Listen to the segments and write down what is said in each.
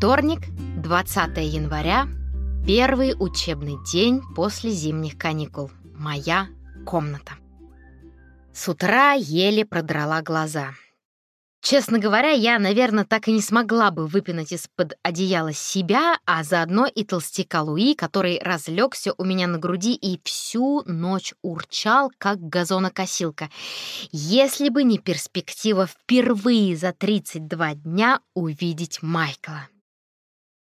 Вторник, 20 января, первый учебный день после зимних каникул. Моя комната. С утра еле продрала глаза. Честно говоря, я, наверное, так и не смогла бы выпинать из-под одеяла себя, а заодно и толстяка Луи, который разлегся у меня на груди и всю ночь урчал, как газонокосилка. Если бы не перспектива впервые за 32 дня увидеть Майкла.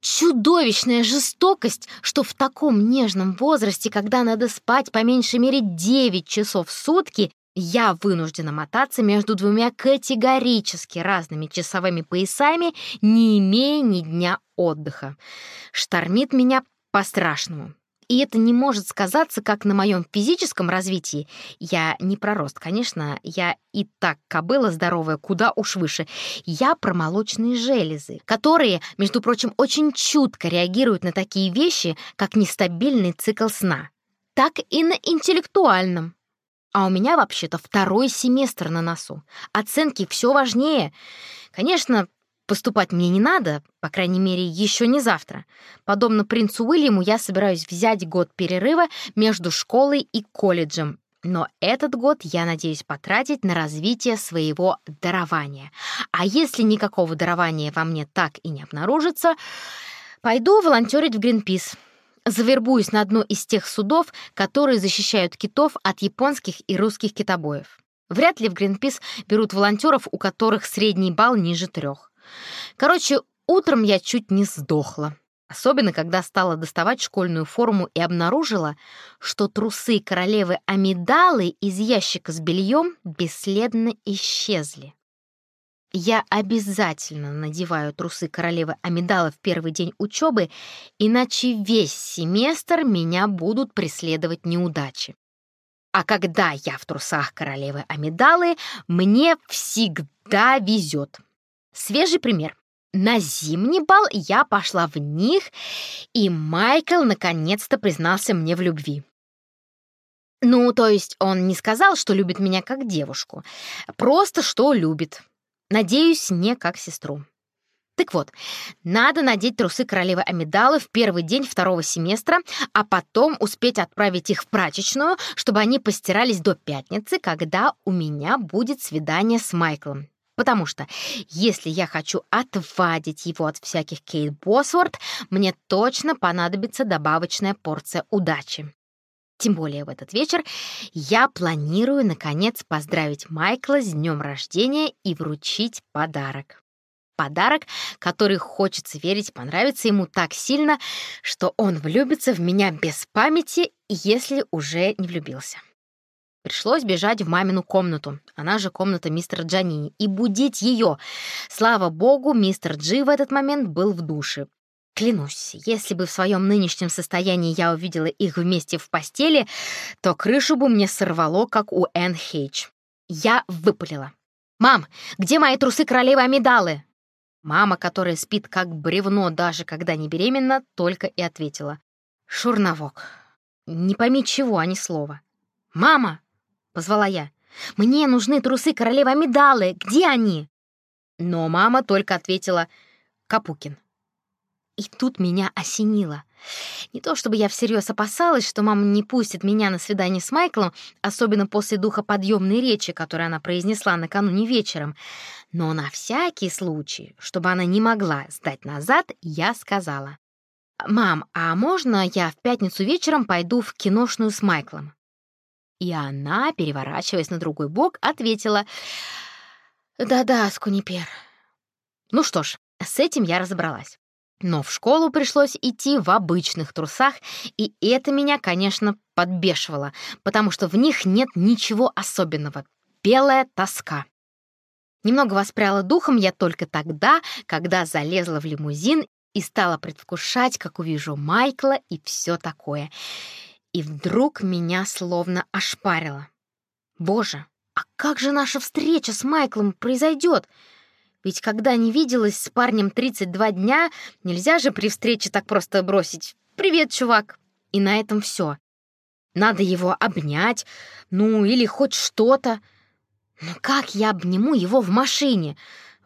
Чудовищная жестокость, что в таком нежном возрасте, когда надо спать по меньшей мере 9 часов в сутки, я вынуждена мотаться между двумя категорически разными часовыми поясами, не имея ни дня отдыха. Штормит меня по-страшному. И это не может сказаться как на моем физическом развитии. Я не про рост, конечно, я и так кобыла здоровая, куда уж выше. Я про молочные железы, которые, между прочим, очень чутко реагируют на такие вещи, как нестабильный цикл сна. Так и на интеллектуальном. А у меня вообще-то второй семестр на носу. Оценки все важнее. Конечно, поступать мне не надо, по крайней мере, еще не завтра. Подобно принцу Уильяму, я собираюсь взять год перерыва между школой и колледжем. Но этот год я надеюсь потратить на развитие своего дарования. А если никакого дарования во мне так и не обнаружится, пойду волонтерить в Гринпис завербуюсь на одно из тех судов, которые защищают китов от японских и русских китобоев. Вряд ли в Гринпис берут волонтеров, у которых средний балл ниже трех. Короче, утром я чуть не сдохла. Особенно, когда стала доставать школьную форму и обнаружила, что трусы королевы Амидалы из ящика с бельем бесследно исчезли. Я обязательно надеваю трусы королевы Амидала в первый день учебы, иначе весь семестр меня будут преследовать неудачи. А когда я в трусах королевы Амидалы, мне всегда везет. Свежий пример. На зимний бал я пошла в них, и Майкл наконец-то признался мне в любви. Ну, то есть он не сказал, что любит меня как девушку, просто что любит. Надеюсь, не как сестру. Так вот, надо надеть трусы королевы Амидалы в первый день второго семестра, а потом успеть отправить их в прачечную, чтобы они постирались до пятницы, когда у меня будет свидание с Майклом. Потому что если я хочу отвадить его от всяких Кейт Босворд, мне точно понадобится добавочная порция удачи. Тем более в этот вечер я планирую, наконец, поздравить Майкла с днем рождения и вручить подарок. Подарок, который, хочется верить, понравится ему так сильно, что он влюбится в меня без памяти, если уже не влюбился. Пришлось бежать в мамину комнату, она же комната мистера Джанини, и будить ее. Слава богу, мистер Джи в этот момент был в душе. Клянусь, если бы в своем нынешнем состоянии я увидела их вместе в постели, то крышу бы мне сорвало, как у Энн Хейдж. Я выпалила. «Мам, где мои трусы королевы Амидалы?» Мама, которая спит как бревно, даже когда не беременна, только и ответила. «Шурновок. Не пойми чего, а ни слова». «Мама!» — позвала я. «Мне нужны трусы королевы Амидалы. Где они?» Но мама только ответила «Капукин». И тут меня осенило. Не то чтобы я всерьез опасалась, что мама не пустит меня на свидание с Майклом, особенно после духоподъемной речи, которую она произнесла накануне вечером. Но на всякий случай, чтобы она не могла сдать назад, я сказала. «Мам, а можно я в пятницу вечером пойду в киношную с Майклом?» И она, переворачиваясь на другой бок, ответила. «Да-да, Скунипер». Ну что ж, с этим я разобралась. Но в школу пришлось идти в обычных трусах, и это меня, конечно, подбешивало, потому что в них нет ничего особенного. Белая тоска. Немного воспряла духом я только тогда, когда залезла в лимузин и стала предвкушать, как увижу Майкла и все такое. И вдруг меня словно ошпарило. Боже, а как же наша встреча с Майклом произойдет? Ведь когда не виделась с парнем 32 дня, нельзя же при встрече так просто бросить «Привет, чувак!» И на этом все. Надо его обнять, ну или хоть что-то. Но как я обниму его в машине?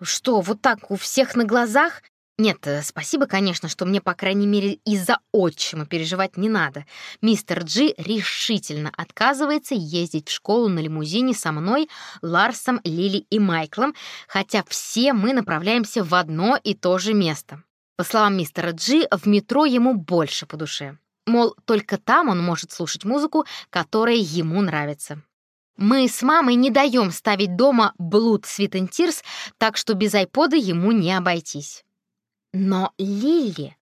Что, вот так у всех на глазах? Нет, э, спасибо, конечно, что мне, по крайней мере, из-за отчима переживать не надо. Мистер Джи решительно отказывается ездить в школу на лимузине со мной, Ларсом, Лили и Майклом, хотя все мы направляемся в одно и то же место. По словам мистера Джи, в метро ему больше по душе. Мол, только там он может слушать музыку, которая ему нравится. Мы с мамой не даем ставить дома Blood Sweet Tears, так что без айпода ему не обойтись. Но Лили...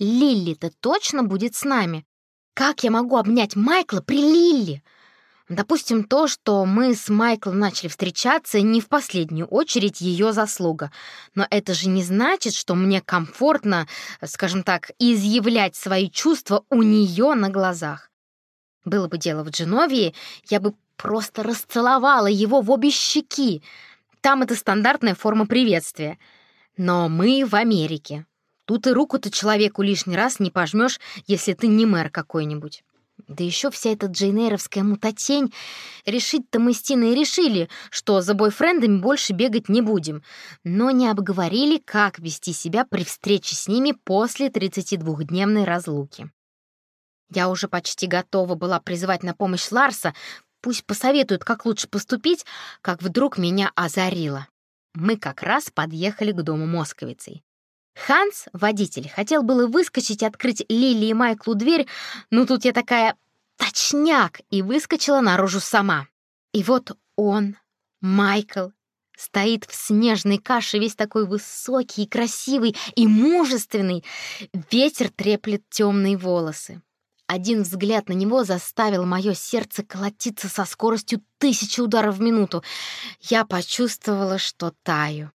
Лили-то точно будет с нами. Как я могу обнять Майкла при Лили? Допустим, то, что мы с Майклом начали встречаться, не в последнюю очередь ее заслуга. Но это же не значит, что мне комфортно, скажем так, изъявлять свои чувства у нее на глазах. Было бы дело в Дженовии, я бы просто расцеловала его в обе щеки. Там это стандартная форма приветствия — но мы в Америке. Тут и руку-то человеку лишний раз не пожмешь, если ты не мэр какой-нибудь. Да еще вся эта джейнейровская мутатень. Решить-то мы с Тиной решили, что за бойфрендами больше бегать не будем, но не обговорили, как вести себя при встрече с ними после 32-дневной разлуки. Я уже почти готова была призывать на помощь Ларса, пусть посоветуют, как лучше поступить, как вдруг меня озарило. Мы как раз подъехали к дому московицей. Ханс, водитель, хотел было выскочить, открыть Лили и Майклу дверь, но тут я такая «точняк» и выскочила наружу сама. И вот он, Майкл, стоит в снежной каше, весь такой высокий, красивый и мужественный. Ветер треплет темные волосы. Один взгляд на него заставил мое сердце колотиться со скоростью тысячи ударов в минуту. Я почувствовала, что таю.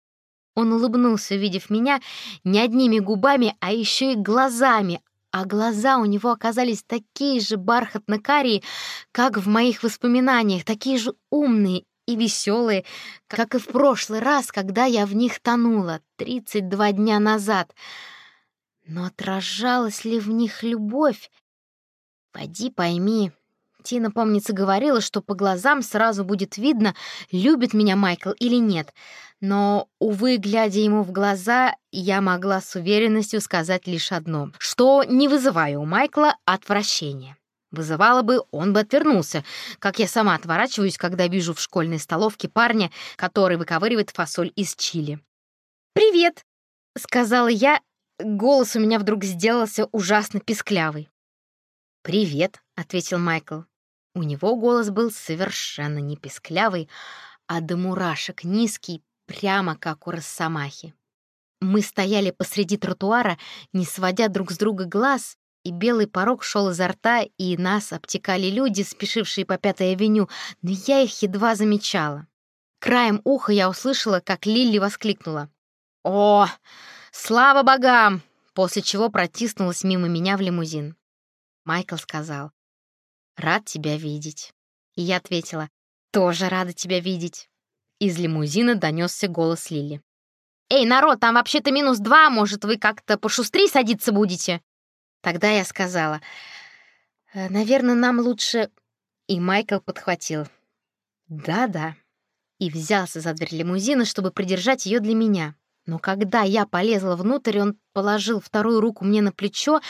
Он улыбнулся, увидев меня, не одними губами, а еще и глазами, а глаза у него оказались такие же бархатно-карие, как в моих воспоминаниях, такие же умные и веселые, как и в прошлый раз, когда я в них тонула, 32 дня назад. Но отражалась ли в них любовь? Пойди пойми. Тина, помнится, говорила, что по глазам сразу будет видно, любит меня Майкл или нет. Но, увы, глядя ему в глаза, я могла с уверенностью сказать лишь одно, что не вызываю у Майкла отвращения. Вызывало бы, он бы отвернулся, как я сама отворачиваюсь, когда вижу в школьной столовке парня, который выковыривает фасоль из чили. «Привет!» — сказала я. Голос у меня вдруг сделался ужасно писклявый. «Привет», — ответил Майкл. У него голос был совершенно не песклявый, а до мурашек низкий, прямо как у росомахи. Мы стояли посреди тротуара, не сводя друг с друга глаз, и белый порог шел изо рта, и нас обтекали люди, спешившие по Пятой авеню, но я их едва замечала. Краем уха я услышала, как Лилли воскликнула. «О, слава богам!» после чего протиснулась мимо меня в лимузин. Майкл сказал, «Рад тебя видеть». И я ответила, «Тоже рада тебя видеть». Из лимузина донесся голос Лили. «Эй, народ, там вообще-то минус два, может, вы как-то пошустрее садиться будете?» Тогда я сказала, «Э, «Наверное, нам лучше...» И Майкл подхватил. «Да-да». И взялся за дверь лимузина, чтобы придержать ее для меня. Но когда я полезла внутрь, он положил вторую руку мне на плечо,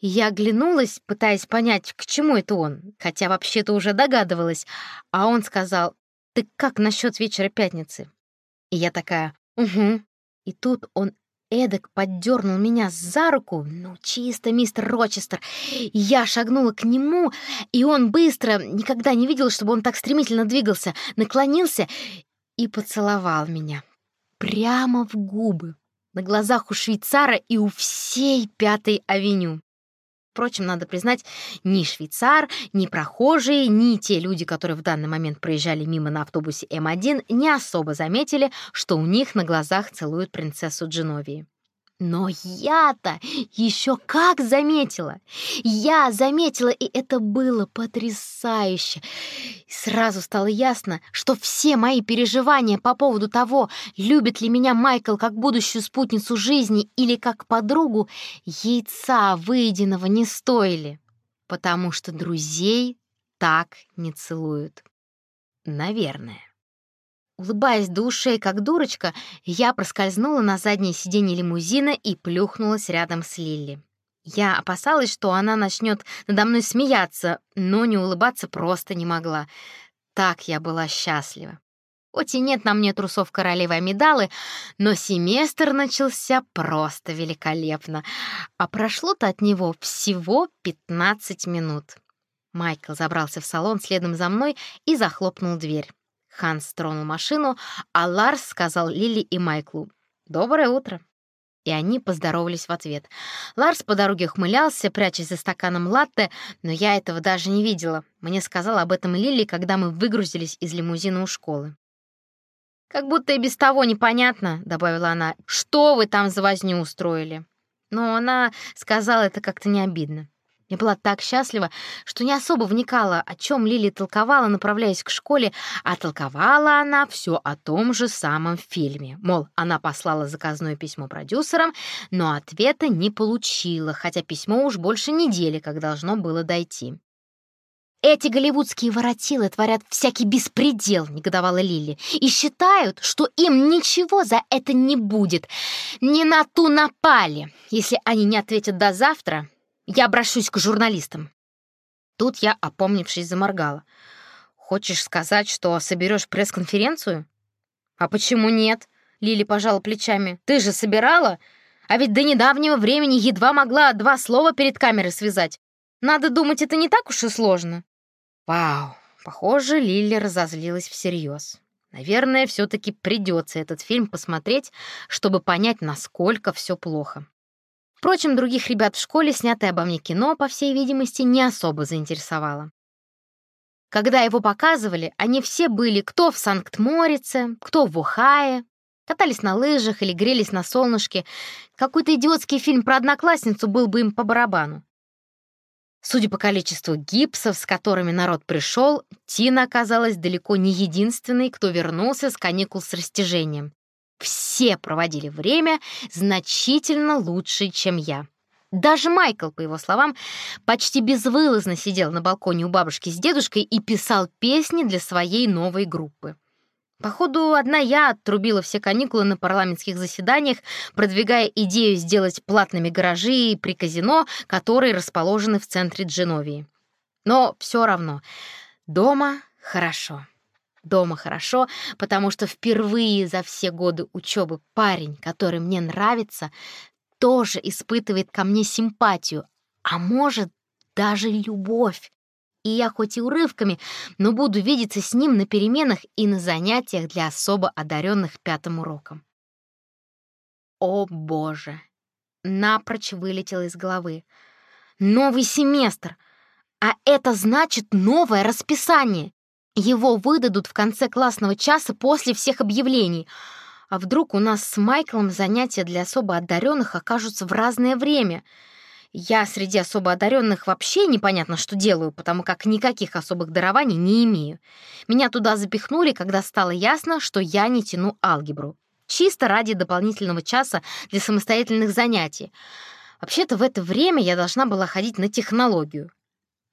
и я оглянулась, пытаясь понять, к чему это он, хотя вообще-то уже догадывалась. А он сказал, «Ты как насчет вечера пятницы?» И я такая, «Угу». И тут он эдак поддернул меня за руку, ну, чисто мистер Рочестер. Я шагнула к нему, и он быстро, никогда не видел, чтобы он так стремительно двигался, наклонился и поцеловал меня прямо в губы, на глазах у швейцара и у всей Пятой авеню. Впрочем, надо признать, ни швейцар, ни прохожие, ни те люди, которые в данный момент проезжали мимо на автобусе М1, не особо заметили, что у них на глазах целуют принцессу Дженовии. Но я-то еще как заметила! Я заметила, и это было потрясающе. И сразу стало ясно, что все мои переживания по поводу того, любит ли меня Майкл как будущую спутницу жизни или как подругу, яйца выеденного не стоили, потому что друзей так не целуют. Наверное. Улыбаясь до ушей, как дурочка, я проскользнула на заднее сиденье лимузина и плюхнулась рядом с Лилли. Я опасалась, что она начнет надо мной смеяться, но не улыбаться просто не могла. Так я была счастлива. Хоть и нет на мне трусов королевы Амидалы, но семестр начался просто великолепно. А прошло-то от него всего 15 минут. Майкл забрался в салон следом за мной и захлопнул дверь. Ханс тронул машину, а Ларс сказал Лили и Майклу «Доброе утро». И они поздоровались в ответ. Ларс по дороге ухмылялся, прячась за стаканом латте, но я этого даже не видела. Мне сказала об этом Лили, когда мы выгрузились из лимузина у школы. «Как будто и без того непонятно», — добавила она, — «что вы там за возню устроили?» Но она сказала это как-то не обидно. Я была так счастлива, что не особо вникала, о чем Лили толковала, направляясь к школе, а толковала она все о том же самом фильме. Мол, она послала заказное письмо продюсерам, но ответа не получила, хотя письмо уж больше недели, как должно было дойти. «Эти голливудские воротилы творят всякий беспредел», — негодовала Лили, «и считают, что им ничего за это не будет. Не на ту напали. Если они не ответят до завтра, я обращусь к журналистам». Тут я, опомнившись, заморгала. «Хочешь сказать, что соберешь пресс-конференцию?» «А почему нет?» — Лили пожала плечами. «Ты же собирала? А ведь до недавнего времени едва могла два слова перед камерой связать. Надо думать, это не так уж и сложно». «Вау!» Похоже, Лили разозлилась всерьез. Наверное, все-таки придется этот фильм посмотреть, чтобы понять, насколько все плохо. Впрочем, других ребят в школе снятое обо мне кино, по всей видимости, не особо заинтересовало. Когда его показывали, они все были кто в Санкт-Морице, кто в Ухае, катались на лыжах или грелись на солнышке. Какой-то идиотский фильм про одноклассницу был бы им по барабану. Судя по количеству гипсов, с которыми народ пришел, Тина оказалась далеко не единственной, кто вернулся с каникул с растяжением. Все проводили время значительно лучше, чем я. Даже Майкл, по его словам, почти безвылазно сидел на балконе у бабушки с дедушкой и писал песни для своей новой группы. Походу, одна я отрубила все каникулы на парламентских заседаниях, продвигая идею сделать платными гаражи при казино, которые расположены в центре Дженовии. Но все равно, дома хорошо. Дома хорошо, потому что впервые за все годы учебы парень, который мне нравится, тоже испытывает ко мне симпатию, а может, даже любовь. И я хоть и урывками, но буду видеться с ним на переменах и на занятиях для особо одаренных пятым уроком. О, боже! Напрочь вылетело из головы. Новый семестр! А это значит новое расписание! Его выдадут в конце классного часа после всех объявлений. А вдруг у нас с Майклом занятия для особо одаренных окажутся в разное время? Я среди особо одаренных вообще непонятно, что делаю, потому как никаких особых дарований не имею. Меня туда запихнули, когда стало ясно, что я не тяну алгебру. Чисто ради дополнительного часа для самостоятельных занятий. Вообще-то в это время я должна была ходить на технологию.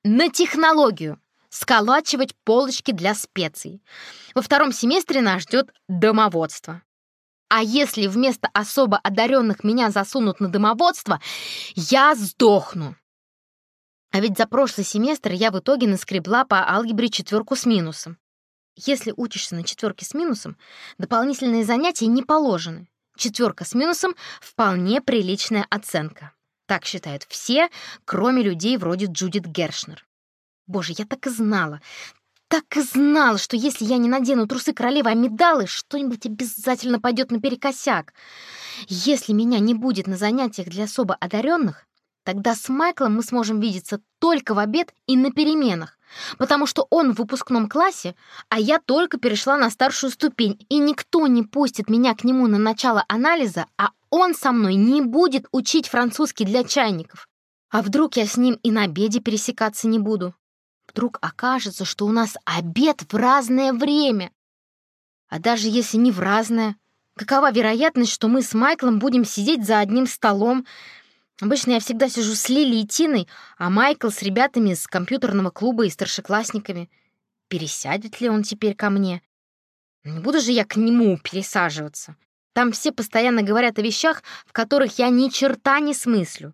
На технологию! Сколачивать полочки для специй. Во втором семестре нас ждет домоводство. А если вместо особо одаренных меня засунут на домоводство, я сдохну. А ведь за прошлый семестр я в итоге наскребла по алгебре четверку с минусом. Если учишься на четверке с минусом, дополнительные занятия не положены. Четверка с минусом — вполне приличная оценка. Так считают все, кроме людей вроде Джудит Гершнер. Боже, я так и знала, так и знала, что если я не надену трусы королевы Амидалы, что-нибудь обязательно пойдет наперекосяк. Если меня не будет на занятиях для особо одаренных, тогда с Майклом мы сможем видеться только в обед и на переменах, потому что он в выпускном классе, а я только перешла на старшую ступень, и никто не пустит меня к нему на начало анализа, а он со мной не будет учить французский для чайников. А вдруг я с ним и на обеде пересекаться не буду? Вдруг окажется, что у нас обед в разное время. А даже если не в разное, какова вероятность, что мы с Майклом будем сидеть за одним столом? Обычно я всегда сижу с Лили и Тиной, а Майкл с ребятами из компьютерного клуба и старшеклассниками. Пересядет ли он теперь ко мне? Не буду же я к нему пересаживаться. Там все постоянно говорят о вещах, в которых я ни черта не смыслю.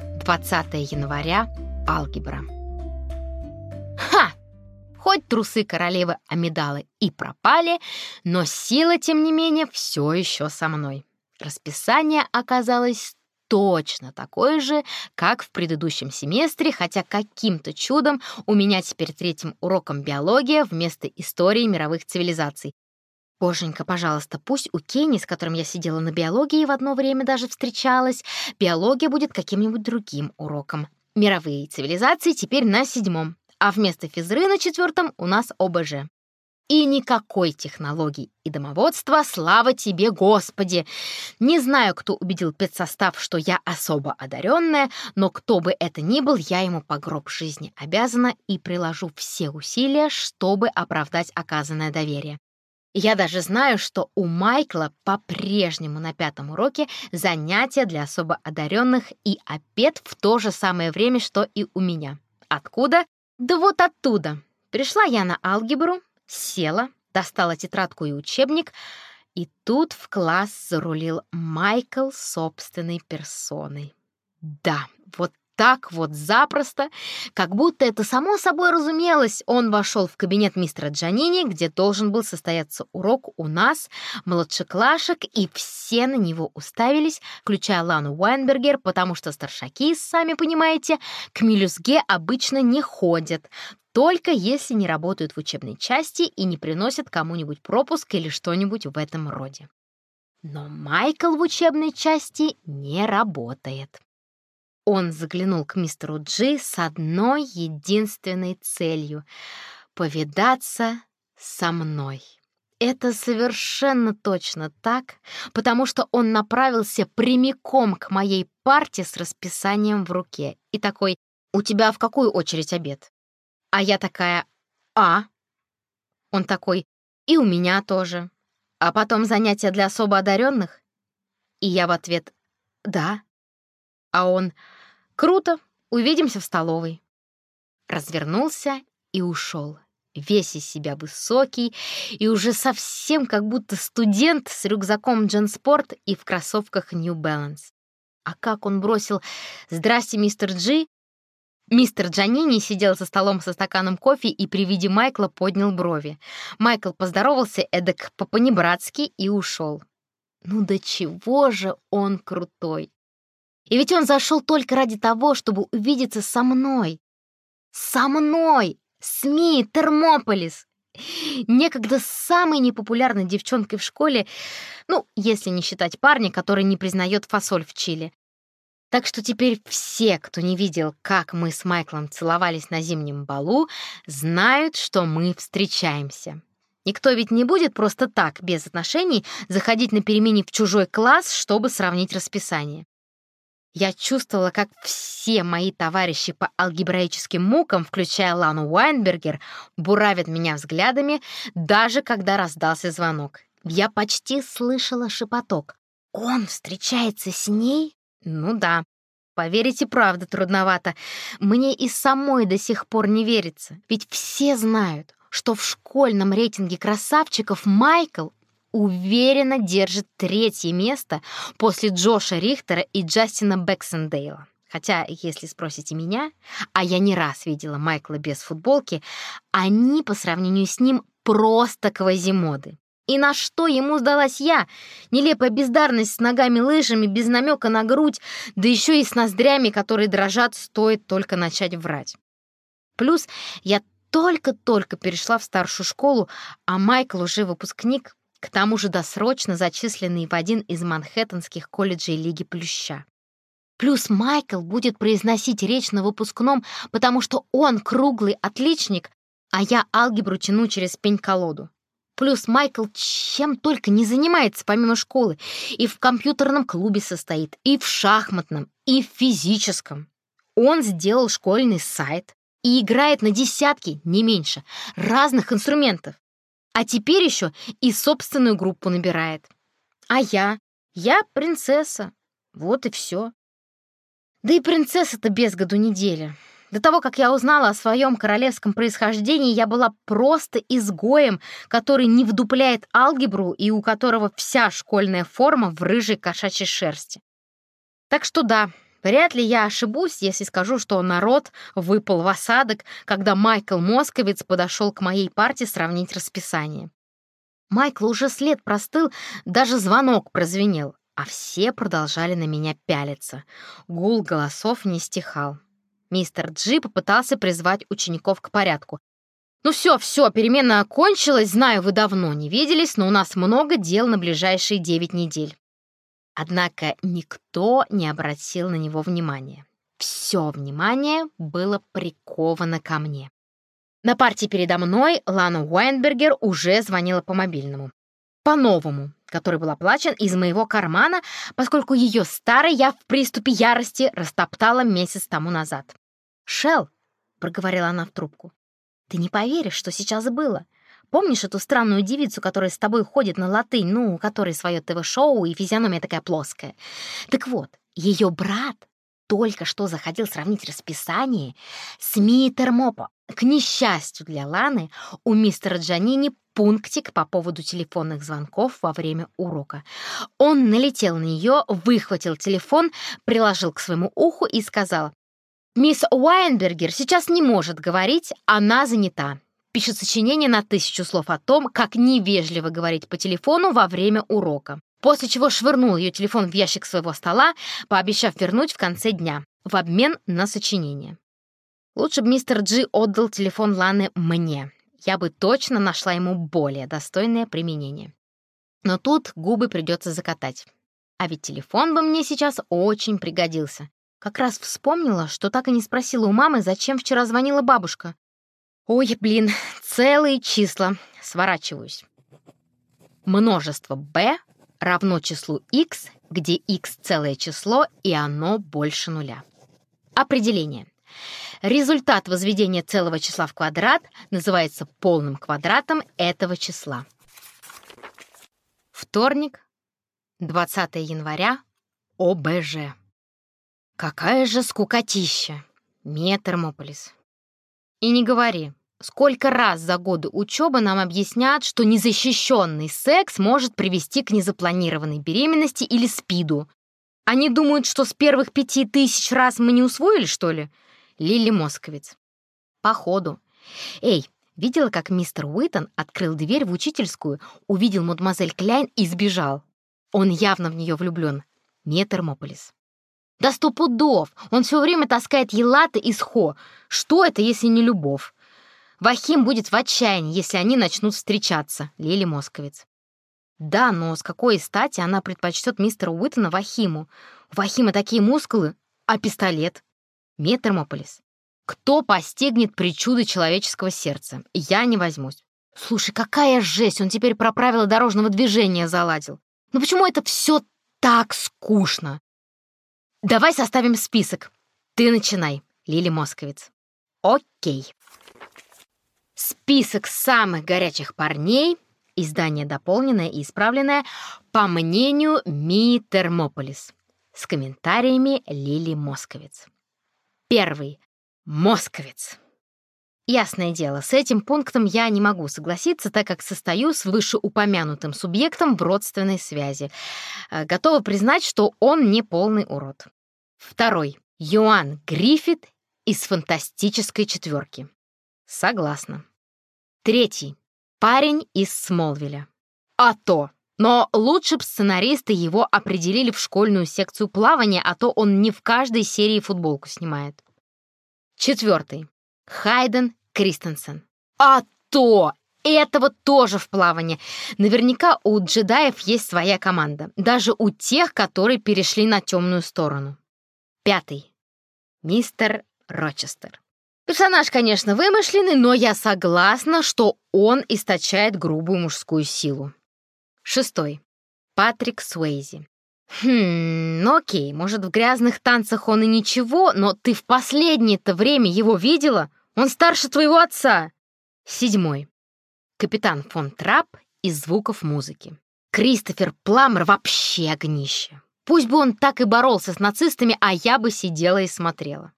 20 января, алгебра. Ха! Хоть трусы королевы Амидалы и пропали, но сила, тем не менее, все еще со мной. Расписание оказалось точно такое же, как в предыдущем семестре, хотя каким-то чудом у меня теперь третьим уроком биология вместо истории мировых цивилизаций. Боженька, пожалуйста, пусть у Кенни, с которым я сидела на биологии в одно время даже встречалась, биология будет каким-нибудь другим уроком. Мировые цивилизации теперь на седьмом, а вместо физры на четвертом у нас ОБЖ. И никакой технологии и домоводства, слава тебе, Господи! Не знаю, кто убедил педсостав, что я особо одаренная, но кто бы это ни был, я ему по гроб жизни обязана и приложу все усилия, чтобы оправдать оказанное доверие. Я даже знаю, что у Майкла по-прежнему на пятом уроке занятия для особо одаренных и обед в то же самое время, что и у меня. Откуда? Да вот оттуда. Пришла я на алгебру, села, достала тетрадку и учебник, и тут в класс зарулил Майкл собственной персоной. Да, вот так вот запросто, как будто это само собой разумелось. Он вошел в кабинет мистера Джанини, где должен был состояться урок у нас, младшеклашек, и все на него уставились, включая Лану Уайнбергер, потому что старшаки, сами понимаете, к мелюзге обычно не ходят, только если не работают в учебной части и не приносят кому-нибудь пропуск или что-нибудь в этом роде. Но Майкл в учебной части не работает. Он заглянул к мистеру Джи с одной единственной целью — повидаться со мной. Это совершенно точно так, потому что он направился прямиком к моей парте с расписанием в руке и такой «У тебя в какую очередь обед?» А я такая «А?» Он такой «И у меня тоже». А потом занятия для особо одаренных? И я в ответ «Да». А он «Круто, увидимся в столовой». Развернулся и ушел. Весь из себя высокий и уже совсем как будто студент с рюкзаком Дженспорт и в кроссовках New Balance. А как он бросил «Здрасте, мистер Джи!» Мистер Джанини сидел за столом со стаканом кофе и при виде Майкла поднял брови. Майкл поздоровался эдак по-понебратски и ушел. Ну до чего же он крутой! И ведь он зашел только ради того, чтобы увидеться со мной. Со мной! СМИ, Термополис! Некогда самой непопулярной девчонкой в школе, ну, если не считать парня, который не признает фасоль в Чили. Так что теперь все, кто не видел, как мы с Майклом целовались на зимнем балу, знают, что мы встречаемся. Никто ведь не будет просто так, без отношений, заходить на перемене в чужой класс, чтобы сравнить расписание. Я чувствовала, как все мои товарищи по алгебраическим мукам, включая Лану Уайнбергер, буравят меня взглядами, даже когда раздался звонок. Я почти слышала шепоток. «Он встречается с ней?» «Ну да. Поверить и правда трудновато. Мне и самой до сих пор не верится. Ведь все знают, что в школьном рейтинге красавчиков Майкл уверенно держит третье место после Джоша Рихтера и Джастина Бэксендейла. Хотя, если спросите меня, а я не раз видела Майкла без футболки, они по сравнению с ним просто квазимоды. И на что ему сдалась я? Нелепая бездарность с ногами-лыжами, без намека на грудь, да еще и с ноздрями, которые дрожат, стоит только начать врать. Плюс я только-только перешла в старшую школу, а Майкл уже выпускник, к тому же досрочно зачисленный в один из манхэттенских колледжей Лиги Плюща. Плюс Майкл будет произносить речь на выпускном, потому что он круглый отличник, а я алгебру тяну через пень-колоду. Плюс Майкл чем только не занимается помимо школы. И в компьютерном клубе состоит, и в шахматном, и в физическом. Он сделал школьный сайт и играет на десятки, не меньше, разных инструментов. А теперь еще и собственную группу набирает. А я? Я принцесса. Вот и все. Да и принцесса-то без году неделя. До того, как я узнала о своем королевском происхождении, я была просто изгоем, который не вдупляет алгебру и у которого вся школьная форма в рыжей кошачьей шерсти. Так что да, вряд ли я ошибусь, если скажу, что народ выпал в осадок, когда Майкл Московец подошел к моей партии сравнить расписание. Майкл уже след простыл, даже звонок прозвенел, а все продолжали на меня пялиться. Гул голосов не стихал. Мистер Джи попытался призвать учеников к порядку. «Ну все, все, перемена окончилась, знаю, вы давно не виделись, но у нас много дел на ближайшие девять недель». Однако никто не обратил на него внимания. Все внимание было приковано ко мне. На партии передо мной Лана Уайнбергер уже звонила по мобильному. По-новому, который был оплачен из моего кармана, поскольку ее старый я в приступе ярости растоптала месяц тому назад. «Шелл», — проговорила она в трубку, — «ты не поверишь, что сейчас было. Помнишь эту странную девицу, которая с тобой ходит на латынь, ну, у которой свое ТВ-шоу и физиономия такая плоская? Так вот, ее брат только что заходил сравнить расписание с Митермопо. К несчастью для Ланы, у мистера Джанини пунктик по поводу телефонных звонков во время урока. Он налетел на нее, выхватил телефон, приложил к своему уху и сказал, Мисс Уайнбергер сейчас не может говорить, она занята. Пишет сочинение на тысячу слов о том, как невежливо говорить по телефону во время урока. После чего швырнул ее телефон в ящик своего стола, пообещав вернуть в конце дня, в обмен на сочинение. Лучше бы мистер Джи отдал телефон Ланы мне. Я бы точно нашла ему более достойное применение. Но тут губы придется закатать. А ведь телефон бы мне сейчас очень пригодился. Как раз вспомнила, что так и не спросила у мамы, зачем вчера звонила бабушка. Ой, блин, целые числа. Сворачиваюсь. Множество b равно числу x, где x целое число, и оно больше нуля. Определение. Результат возведения целого числа в квадрат называется полным квадратом этого числа. Вторник, 20 января, ОБЖ. Какая же скукотища! Метермополис. И не говори, сколько раз за годы учебы нам объяснят, что незащищенный секс может привести к незапланированной беременности или спиду. Они думают, что с первых пяти тысяч раз мы не усвоили, что ли? Лили Московец. Походу. Эй, видела, как мистер Уитон открыл дверь в учительскую, увидел мадемуазель Кляйн и сбежал. Он явно в нее влюблен. Метермополис. Да сто пудов! Он все время таскает елаты из хо. Что это, если не любовь? Вахим будет в отчаянии, если они начнут встречаться, Лили Московец. Да, но с какой стати она предпочтет мистера Уитона Вахиму? У Вахима такие мускулы, а пистолет? Метермополис. Кто постигнет причуды человеческого сердца? Я не возьмусь. Слушай, какая жесть, он теперь про правила дорожного движения заладил. Ну почему это все так скучно? Давай составим список. Ты начинай, Лили Московец. Окей. Список самых горячих парней, издание дополненное и исправленное, по мнению Ми Термополис, с комментариями Лили Московец. Первый. Московец. Ясное дело, с этим пунктом я не могу согласиться, так как состою с вышеупомянутым субъектом в родственной связи. Э, готова признать, что он не полный урод. Второй. Юан Гриффит из «Фантастической четверки». Согласна. Третий. Парень из Смолвиля. А то. Но лучше бы сценаристы его определили в школьную секцию плавания, а то он не в каждой серии футболку снимает. Четвертый. Хайден Кристенсен. А то! Этого тоже в плавании. Наверняка у джедаев есть своя команда. Даже у тех, которые перешли на темную сторону. Пятый. Мистер Рочестер. Персонаж, конечно, вымышленный, но я согласна, что он источает грубую мужскую силу. Шестой. Патрик Суэйзи. Хм, ну окей, может, в грязных танцах он и ничего, но ты в последнее-то время его видела? Он старше твоего отца. Седьмой. Капитан фон Трап из звуков музыки. Кристофер Пламмер вообще огнище. Пусть бы он так и боролся с нацистами, а я бы сидела и смотрела.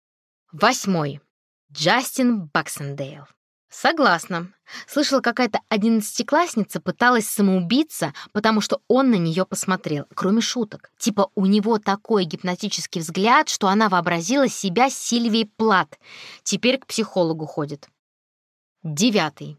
Восьмой. Джастин Бэксендейл. Согласна. Слышала, какая-то одиннадцатиклассница пыталась самоубиться, потому что он на нее посмотрел, кроме шуток. Типа у него такой гипнотический взгляд, что она вообразила себя Сильвией Плат. Теперь к психологу ходит. Девятый.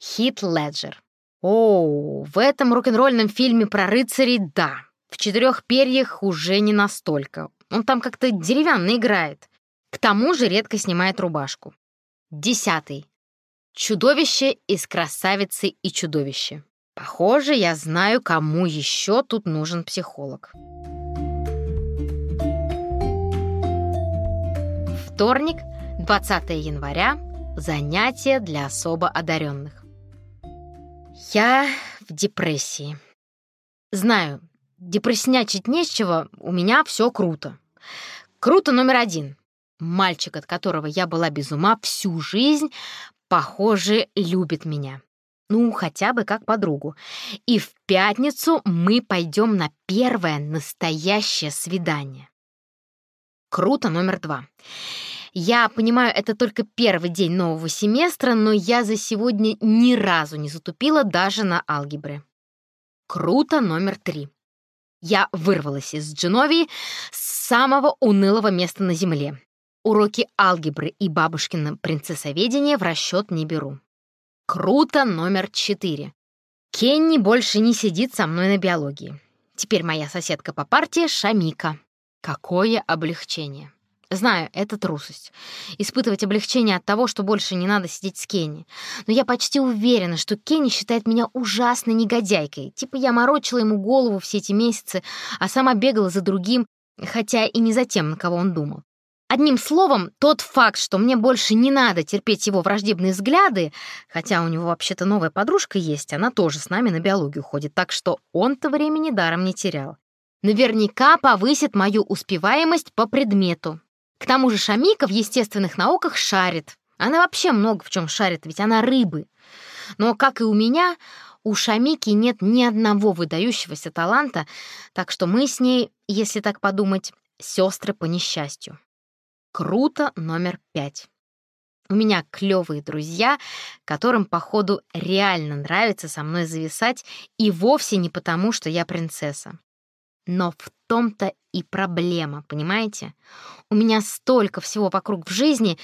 Хит Леджер. О, в этом рок-н-ролльном фильме про рыцарей, да. В четырех перьях уже не настолько. Он там как-то деревянно играет. К тому же редко снимает рубашку. Десятый. Чудовище из красавицы и чудовище. Похоже, я знаю, кому еще тут нужен психолог. Вторник, 20 января. Занятие для особо одаренных. Я в депрессии. Знаю, депресснячить не с чего, у меня все круто. Круто номер один. Мальчик, от которого я была без ума всю жизнь, похоже, любит меня. Ну, хотя бы как подругу. И в пятницу мы пойдем на первое настоящее свидание. Круто номер два. Я понимаю, это только первый день нового семестра, но я за сегодня ни разу не затупила даже на алгебре. Круто номер три. Я вырвалась из Дженовии с самого унылого места на Земле. Уроки алгебры и бабушкино принцессоведение в расчет не беру. Круто номер четыре. Кенни больше не сидит со мной на биологии. Теперь моя соседка по партии — Шамика. Какое облегчение. Знаю, это трусость. Испытывать облегчение от того, что больше не надо сидеть с Кенни. Но я почти уверена, что Кенни считает меня ужасной негодяйкой. Типа я морочила ему голову все эти месяцы, а сама бегала за другим, хотя и не за тем, на кого он думал. Одним словом, тот факт, что мне больше не надо терпеть его враждебные взгляды, хотя у него вообще-то новая подружка есть, она тоже с нами на биологию ходит, так что он-то времени даром не терял. Наверняка повысит мою успеваемость по предмету. К тому же Шамика в естественных науках шарит. Она вообще много в чем шарит, ведь она рыбы. Но, как и у меня, у Шамики нет ни одного выдающегося таланта, так что мы с ней, если так подумать, сестры по несчастью. Круто номер пять. У меня клевые друзья, которым, походу, реально нравится со мной зависать, и вовсе не потому, что я принцесса. Но в том-то и проблема, понимаете? У меня столько всего вокруг в жизни,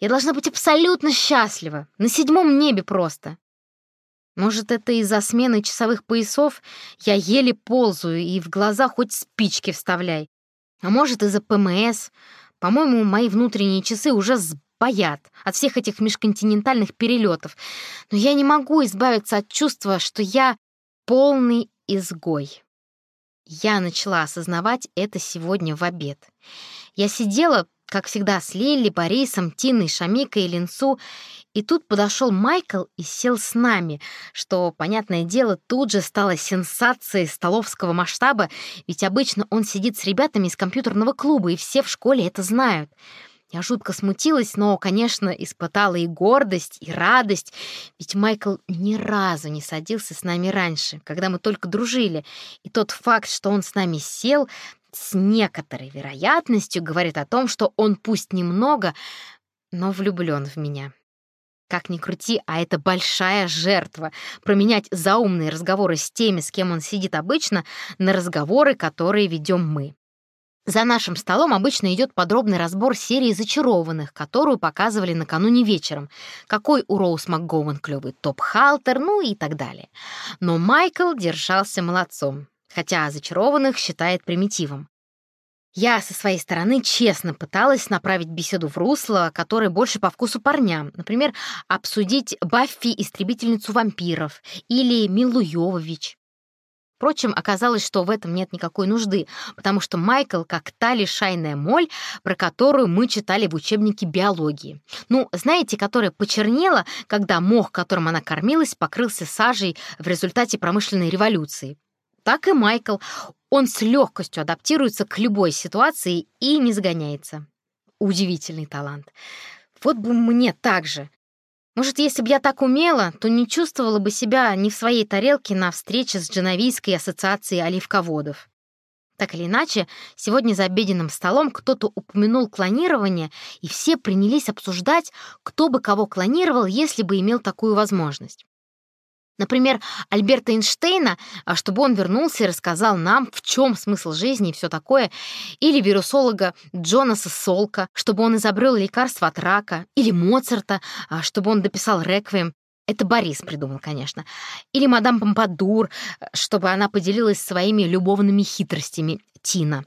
я должна быть абсолютно счастлива, на седьмом небе просто. Может, это из-за смены часовых поясов я еле ползаю и в глаза хоть спички вставляй. А может, из-за ПМС, по-моему, мои внутренние часы уже сбоят от всех этих межконтинентальных перелетов. Но я не могу избавиться от чувства, что я полный изгой. Я начала осознавать это сегодня в обед. Я сидела, как всегда, с Лили, Борисом, Тиной, Шамикой и Линсу, и тут подошел Майкл и сел с нами, что, понятное дело, тут же стало сенсацией столовского масштаба, ведь обычно он сидит с ребятами из компьютерного клуба, и все в школе это знают. Я жутко смутилась, но, конечно, испытала и гордость, и радость, ведь Майкл ни разу не садился с нами раньше, когда мы только дружили, и тот факт, что он с нами сел, с некоторой вероятностью говорит о том, что он пусть немного, но влюблен в меня. Как ни крути, а это большая жертва — променять заумные разговоры с теми, с кем он сидит обычно, на разговоры, которые ведем мы. За нашим столом обычно идет подробный разбор серии «Зачарованных», которую показывали накануне вечером. Какой у Роуз МакГоуэн клёвый топ-халтер, ну и так далее. Но Майкл держался молодцом, хотя «Зачарованных» считает примитивом. Я со своей стороны честно пыталась направить беседу в русло, которое больше по вкусу парням. Например, обсудить Баффи, истребительницу вампиров, или Милу Йовович. Впрочем, оказалось, что в этом нет никакой нужды, потому что Майкл как та лишайная моль, про которую мы читали в учебнике биологии. Ну, знаете, которая почернела, когда мох, которым она кормилась, покрылся сажей в результате промышленной революции. Так и Майкл. Он с легкостью адаптируется к любой ситуации и не загоняется. Удивительный талант. Вот бы мне так же. Может, если бы я так умела, то не чувствовала бы себя не в своей тарелке на встрече с Дженовийской ассоциацией оливководов. Так или иначе, сегодня за обеденным столом кто-то упомянул клонирование, и все принялись обсуждать, кто бы кого клонировал, если бы имел такую возможность. Например, Альберта Эйнштейна, а, чтобы он вернулся и рассказал нам, в чем смысл жизни и все такое, или вирусолога Джонаса Солка, чтобы он изобрел лекарство от рака, или Моцарта, а, чтобы он дописал реквием. Это Борис придумал, конечно. Или мадам Помпадур, чтобы она поделилась своими любовными хитростями, Тина.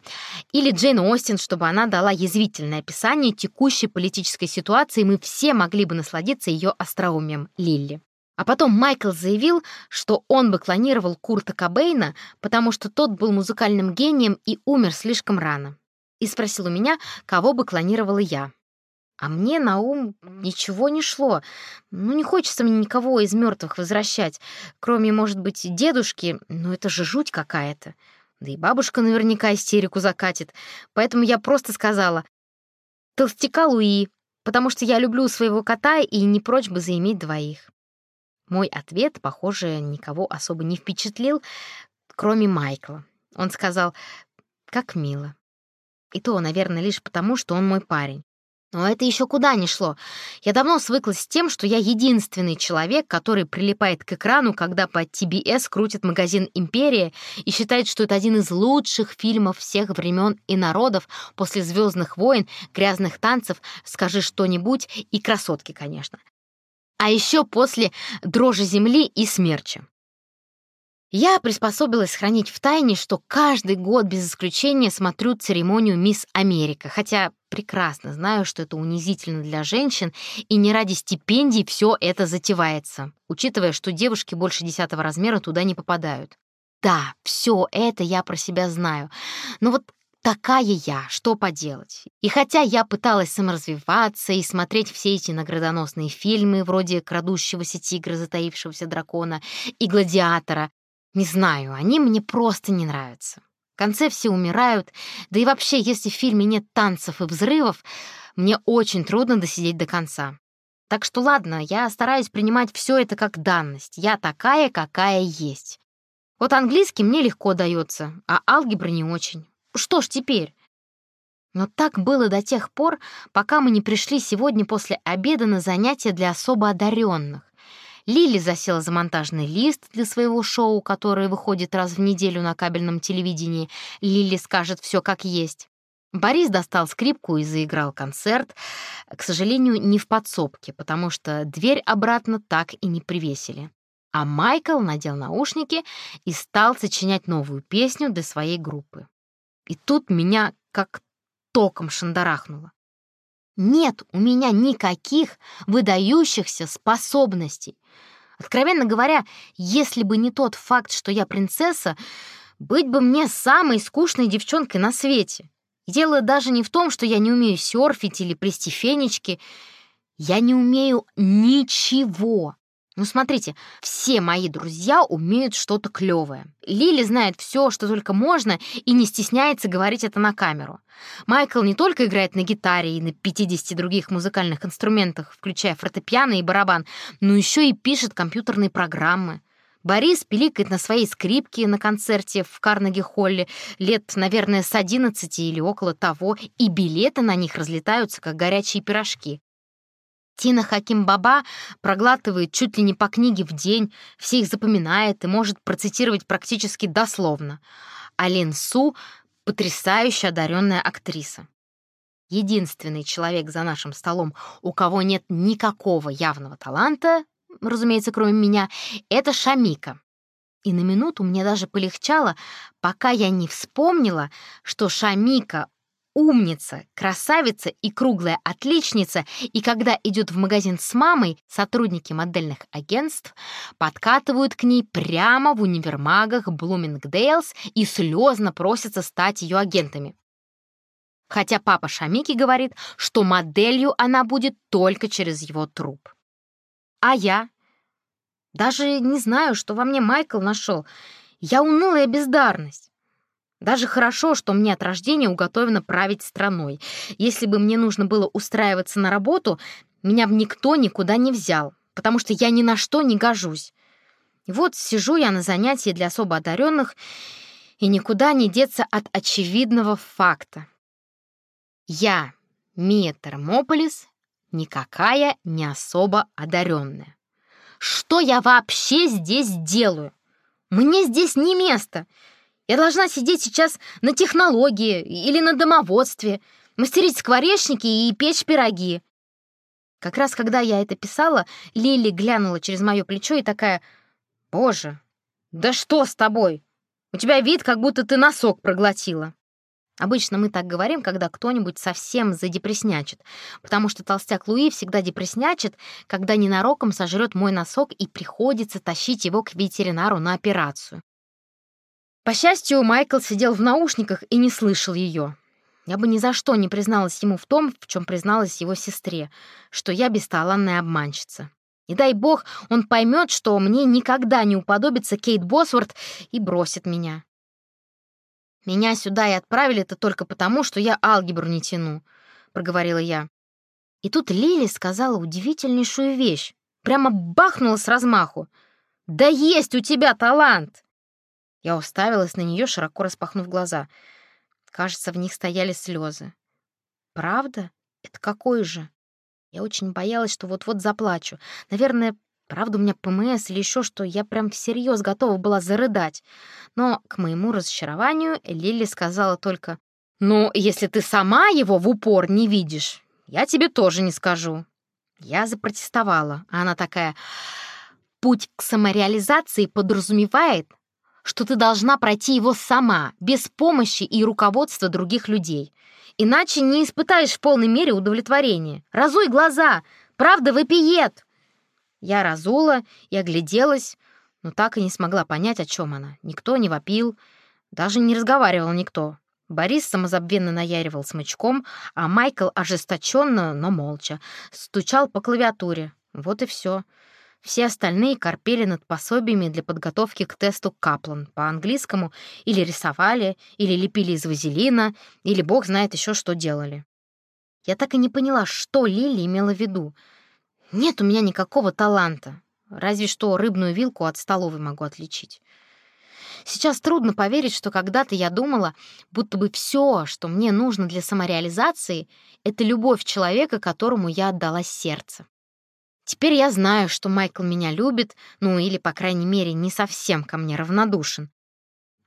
Или Джейн Остин, чтобы она дала язвительное описание текущей политической ситуации, и мы все могли бы насладиться ее остроумием, Лилли. А потом Майкл заявил, что он бы клонировал Курта Кобейна, потому что тот был музыкальным гением и умер слишком рано. И спросил у меня, кого бы клонировала я. А мне на ум ничего не шло. Ну, не хочется мне никого из мертвых возвращать, кроме, может быть, дедушки, но это же жуть какая-то. Да и бабушка наверняка истерику закатит. Поэтому я просто сказала «Толстяка Луи», потому что я люблю своего кота и не прочь бы заиметь двоих. Мой ответ, похоже, никого особо не впечатлил, кроме Майкла. Он сказал, как мило. И то, наверное, лишь потому, что он мой парень. Но это еще куда ни шло. Я давно свыклась с тем, что я единственный человек, который прилипает к экрану, когда по TBS крутит магазин «Империя» и считает, что это один из лучших фильмов всех времен и народов после «Звездных войн», «Грязных танцев», «Скажи что-нибудь» и «Красотки», конечно а еще после дрожи земли и смерча. Я приспособилась хранить в тайне, что каждый год без исключения смотрю церемонию «Мисс Америка», хотя прекрасно знаю, что это унизительно для женщин, и не ради стипендий все это затевается, учитывая, что девушки больше десятого размера туда не попадают. Да, все это я про себя знаю, но вот такая я, что поделать. И хотя я пыталась саморазвиваться и смотреть все эти наградоносные фильмы, вроде «Крадущегося тигра, затаившегося дракона» и «Гладиатора», не знаю, они мне просто не нравятся. В конце все умирают, да и вообще, если в фильме нет танцев и взрывов, мне очень трудно досидеть до конца. Так что ладно, я стараюсь принимать все это как данность. Я такая, какая есть. Вот английский мне легко дается, а алгебра не очень. Что ж теперь? Но так было до тех пор, пока мы не пришли сегодня после обеда на занятия для особо одаренных. Лили засела за монтажный лист для своего шоу, которое выходит раз в неделю на кабельном телевидении. Лили скажет все как есть. Борис достал скрипку и заиграл концерт, к сожалению, не в подсобке, потому что дверь обратно так и не привесили. А Майкл надел наушники и стал сочинять новую песню для своей группы. И тут меня как током шандарахнуло. Нет у меня никаких выдающихся способностей. Откровенно говоря, если бы не тот факт, что я принцесса, быть бы мне самой скучной девчонкой на свете. дело даже не в том, что я не умею серфить или плести фенечки. Я не умею ничего. Ну, смотрите, все мои друзья умеют что-то клевое. Лили знает все, что только можно, и не стесняется говорить это на камеру. Майкл не только играет на гитаре и на 50 других музыкальных инструментах, включая фортепиано и барабан, но еще и пишет компьютерные программы. Борис пиликает на своей скрипке на концерте в Карнеги-Холле лет, наверное, с 11 или около того, и билеты на них разлетаются, как горячие пирожки. Тина Хаким-Баба проглатывает чуть ли не по книге в день, все их запоминает и может процитировать практически дословно. А Лин Су — потрясающе одаренная актриса. Единственный человек за нашим столом, у кого нет никакого явного таланта, разумеется, кроме меня, это Шамика. И на минуту мне даже полегчало, пока я не вспомнила, что Шамика умница, красавица и круглая отличница, и когда идет в магазин с мамой, сотрудники модельных агентств подкатывают к ней прямо в универмагах Блумингдейлс и слезно просятся стать ее агентами. Хотя папа Шамики говорит, что моделью она будет только через его труп. А я? Даже не знаю, что во мне Майкл нашел. Я унылая бездарность. Даже хорошо, что мне от рождения уготовано править страной. Если бы мне нужно было устраиваться на работу, меня бы никто никуда не взял, потому что я ни на что не гожусь. Вот сижу я на занятии для особо одаренных, и никуда не деться от очевидного факта. Я, Мия Термополис, никакая не особо одаренная. Что я вообще здесь делаю? Мне здесь не место. Я должна сидеть сейчас на технологии или на домоводстве, мастерить скворечники и печь пироги. Как раз когда я это писала, Лили глянула через мое плечо и такая, «Боже, да что с тобой? У тебя вид, как будто ты носок проглотила». Обычно мы так говорим, когда кто-нибудь совсем задепреснячит, потому что толстяк Луи всегда депреснячит, когда ненароком сожрет мой носок и приходится тащить его к ветеринару на операцию. По счастью, Майкл сидел в наушниках и не слышал ее. Я бы ни за что не призналась ему в том, в чем призналась его сестре, что я бесталанная обманщица. И дай бог, он поймет, что мне никогда не уподобится Кейт Босворт и бросит меня. «Меня сюда и отправили-то только потому, что я алгебру не тяну», — проговорила я. И тут Лили сказала удивительнейшую вещь. Прямо бахнула с размаху. «Да есть у тебя талант!» Я уставилась на нее, широко распахнув глаза. Кажется, в них стояли слезы. «Правда? Это какой же?» Я очень боялась, что вот-вот заплачу. Наверное, правда у меня ПМС или еще что, я прям всерьез готова была зарыдать. Но, к моему разочарованию, Лили сказала только, «Ну, если ты сама его в упор не видишь, я тебе тоже не скажу». Я запротестовала, а она такая, «Путь к самореализации подразумевает, что ты должна пройти его сама, без помощи и руководства других людей. Иначе не испытаешь в полной мере удовлетворения. Разуй глаза, правда вопиет!» Я разула и огляделась, но так и не смогла понять, о чем она. Никто не вопил, даже не разговаривал никто. Борис самозабвенно наяривал смычком, а Майкл ожесточенно, но молча, стучал по клавиатуре. Вот и все. Все остальные корпели над пособиями для подготовки к тесту Каплан по-английскому или рисовали, или лепили из вазелина, или бог знает еще что делали. Я так и не поняла, что Лили имела в виду. Нет у меня никакого таланта, разве что рыбную вилку от столовой могу отличить. Сейчас трудно поверить, что когда-то я думала, будто бы все, что мне нужно для самореализации, это любовь человека, которому я отдала сердце. Теперь я знаю, что Майкл меня любит, ну или, по крайней мере, не совсем ко мне равнодушен.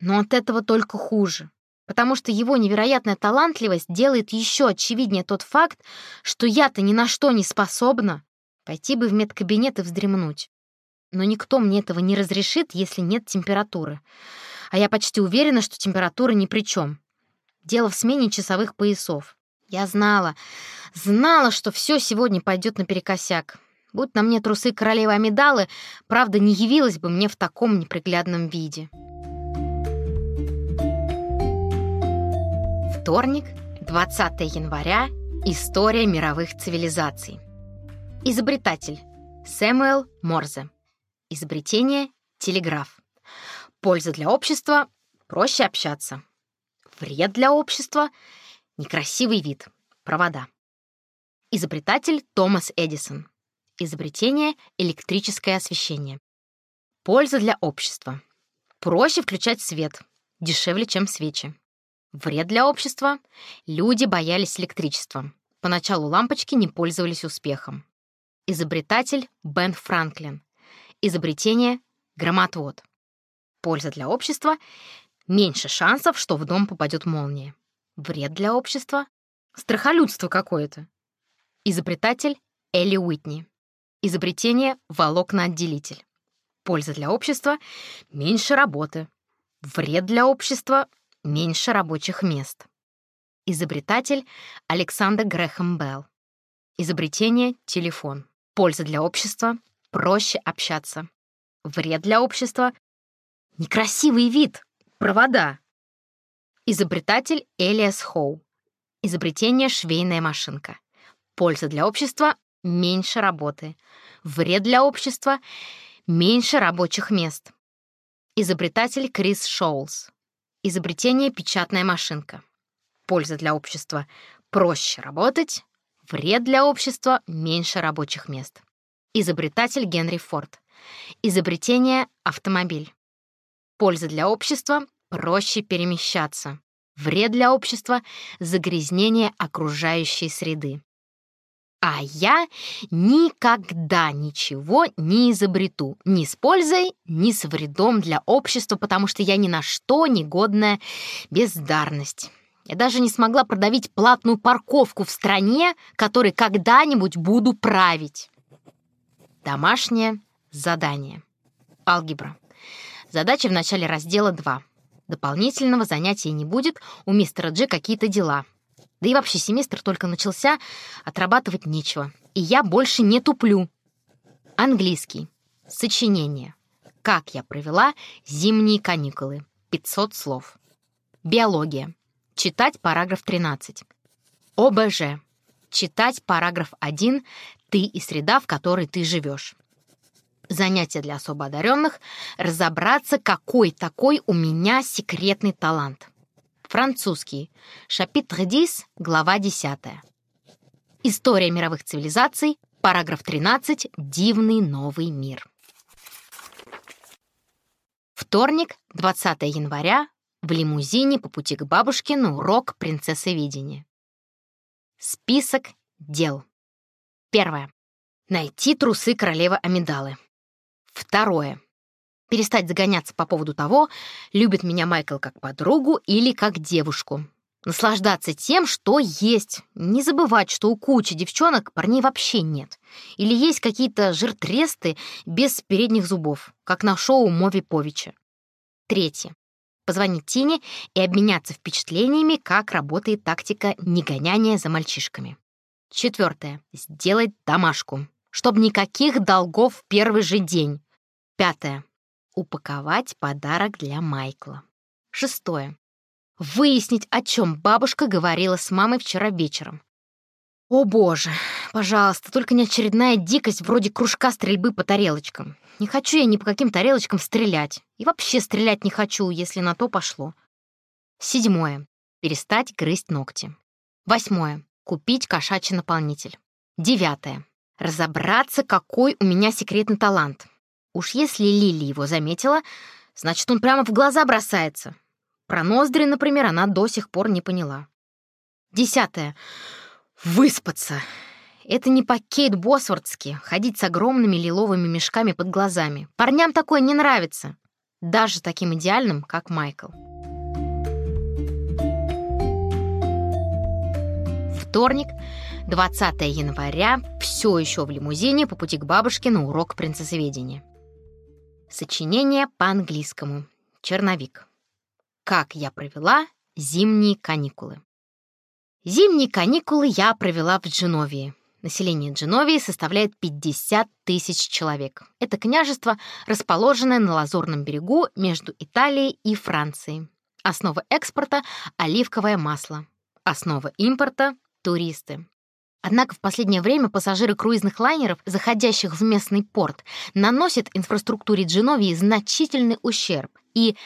Но от этого только хуже, потому что его невероятная талантливость делает еще очевиднее тот факт, что я-то ни на что не способна. Пойти бы в медкабинет и вздремнуть. Но никто мне этого не разрешит, если нет температуры. А я почти уверена, что температура ни при чем. Дело в смене часовых поясов. Я знала, знала, что все сегодня пойдет наперекосяк. Будь на мне трусы королевы Амидалы, правда, не явилась бы мне в таком неприглядном виде. Вторник, 20 января. История мировых цивилизаций. Изобретатель. Сэмюэл Морзе. Изобретение — телеграф. Польза для общества — проще общаться. Вред для общества — некрасивый вид, провода. Изобретатель Томас Эдисон. Изобретение — электрическое освещение. Польза для общества. Проще включать свет, дешевле, чем свечи. Вред для общества. Люди боялись электричества. Поначалу лампочки не пользовались успехом. Изобретатель Бен Франклин. Изобретение — громотвод. Польза для общества — меньше шансов, что в дом попадет молния. Вред для общества — страхолюдство какое-то. Изобретатель Элли Уитни. Изобретение — волокноотделитель. Польза для общества — меньше работы. Вред для общества — меньше рабочих мест. Изобретатель Александр Грэхэм Белл. Изобретение — телефон. Польза для общества — проще общаться. Вред для общества — некрасивый вид, провода. Изобретатель Элиас Хоу. Изобретение — швейная машинка. Польза для общества — меньше работы. Вред для общества — меньше рабочих мест. Изобретатель Крис Шоулс. Изобретение — печатная машинка. Польза для общества — проще работать. Вред для общества — меньше рабочих мест. Изобретатель Генри Форд. Изобретение — автомобиль. Польза для общества — проще перемещаться. Вред для общества — загрязнение окружающей среды. А я никогда ничего не изобрету, ни с пользой, ни с вредом для общества, потому что я ни на что негодная бездарность. Я даже не смогла продавить платную парковку в стране, которой когда-нибудь буду править. Домашнее задание. Алгебра. Задача в начале раздела 2. Дополнительного занятия не будет, у мистера Джи какие-то дела. Да и вообще семестр только начался, отрабатывать нечего. И я больше не туплю. Английский. Сочинение. Как я провела зимние каникулы. 500 слов. Биология. Читать параграф 13. ОБЖ. Читать параграф 1 «Ты и среда, в которой ты живешь». Занятие для особо одаренных — разобраться, какой такой у меня секретный талант. Французский. Шапитр 10, глава 10. История мировых цивилизаций, параграф 13, «Дивный новый мир». Вторник, 20 января, в лимузине по пути к бабушке на урок принцессоведения. Список дел. Первое. Найти трусы королевы Амидалы. Второе. Перестать загоняться по поводу того, любит меня Майкл как подругу или как девушку. Наслаждаться тем, что есть. Не забывать, что у кучи девчонок парней вообще нет. Или есть какие-то жиртресты без передних зубов, как на шоу Мови Повича. Третье позвонить Тине и обменяться впечатлениями, как работает тактика негоняния за мальчишками. Четвертое. Сделать домашку, чтобы никаких долгов в первый же день. Пятое. Упаковать подарок для Майкла. Шестое. Выяснить, о чем бабушка говорила с мамой вчера вечером. О боже, пожалуйста, только не очередная дикость вроде кружка стрельбы по тарелочкам. Не хочу я ни по каким тарелочкам стрелять. И вообще стрелять не хочу, если на то пошло. Седьмое. Перестать грызть ногти. Восьмое. Купить кошачий наполнитель. Девятое. Разобраться, какой у меня секретный талант. Уж если Лили его заметила, значит, он прямо в глаза бросается. Про ноздри, например, она до сих пор не поняла. Десятое. Выспаться. Это не по Кейт Босвардски ходить с огромными лиловыми мешками под глазами. Парням такое не нравится. Даже таким идеальным, как Майкл. Вторник, 20 января, все еще в лимузине по пути к бабушке на урок принцессоведения. Сочинение по-английскому. Черновик. Как я провела зимние каникулы. Зимние каникулы я провела в Дженовии. Население Дженовии составляет 50 тысяч человек. Это княжество, расположенное на Лазурном берегу между Италией и Францией. Основа экспорта — оливковое масло. Основа импорта — туристы. Однако в последнее время пассажиры круизных лайнеров, заходящих в местный порт, наносят инфраструктуре Дженовии значительный ущерб, и